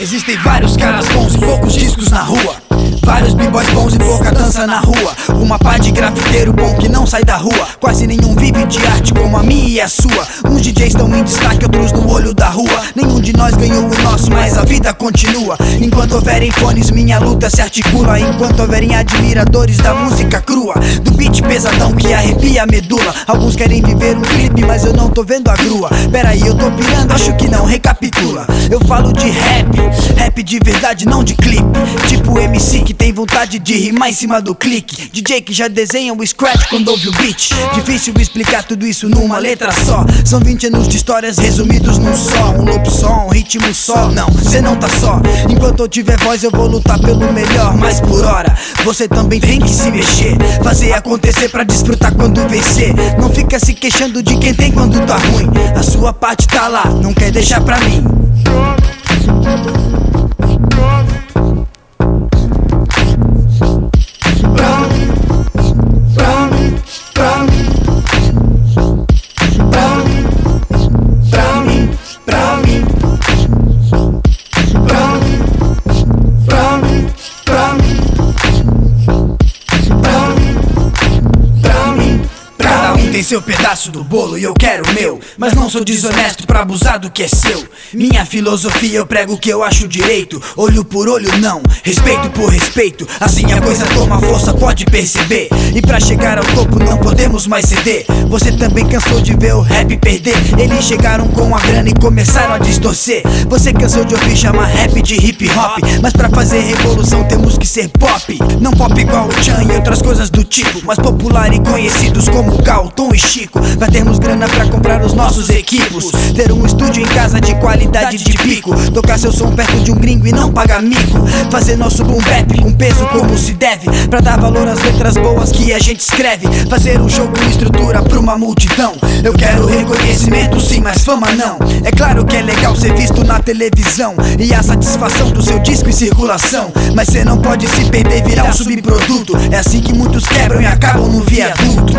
Existem vários caras bons e poucos discos na rua. Vários b-boys bons e pouca dança na rua. Uma pá de grafiteiro bom que não sai da rua. Quase nenhum vive de arte como a minha e a sua. Uns DJs estão em destaque, outros no olho da rua. Nenhum de nós ganhou o nosso, mas a vida continua. Enquanto houverem fones, minha luta se articula. Enquanto houverem admiradores da música crua, arrepia a medula. Alguns querem viver um clipe, mas eu não tô vendo a grua. Pera aí, eu tô pirando, acho que não, recapitula. Eu falo de rap, rap de verdade, não de clipe. Tipo MC que tem vontade de rimar em cima do clique. DJ que já desenha o scratch quando ouve o beat. Difícil explicar tudo isso numa letra só. São 20 anos de histórias resumidos num só. Um loop só, um ritmo só. Não, cê não tá só. Enquanto eu tiver voz, eu vou lutar pelo melhor. Mas por hora, você também tem que se mexer. Fazer acontecer pra desfrutar quando vencer. Não fica se queixando de quem tem quando tá ruim. A sua parte tá lá, não quer deixar pra mim. Tem seu pedaço do bolo e eu quero o meu. Mas não sou desonesto pra abusar do que é seu. Minha filosofia eu prego o que eu acho direito. Olho por olho, não. Respeito por respeito. Assim a coisa toma força, pode perceber. E pra chegar ao topo não podemos mais ceder. Você também cansou de ver o rap perder. Eles chegaram com a grana e começaram a distorcer. Você cansou de ouvir chamar rap de hip hop. Mas pra fazer revolução temos que ser pop. Não pop igual o Chan e outras coisas do tipo. Mas popular e conhecidos como Galton e Chico. Pra termos grana pra comprar os nossos equipos. Ter um estúdio em casa de qualidade de pico. Tocar seu som perto de um gringo e não pagar mico. Fazer nosso boom bap com peso como se deve. Pra dar valor às letras boas que a gente escreve. Fazer um show com estrutura pra uma multidão. Eu quero reconhecimento sim, mas fama não. É claro que é legal ser visto na televisão. E a satisfação do seu disco em circulação. Mas cê não pode se perder, virar um subproduto. É assim que muitos quebram e acabam no viaduto.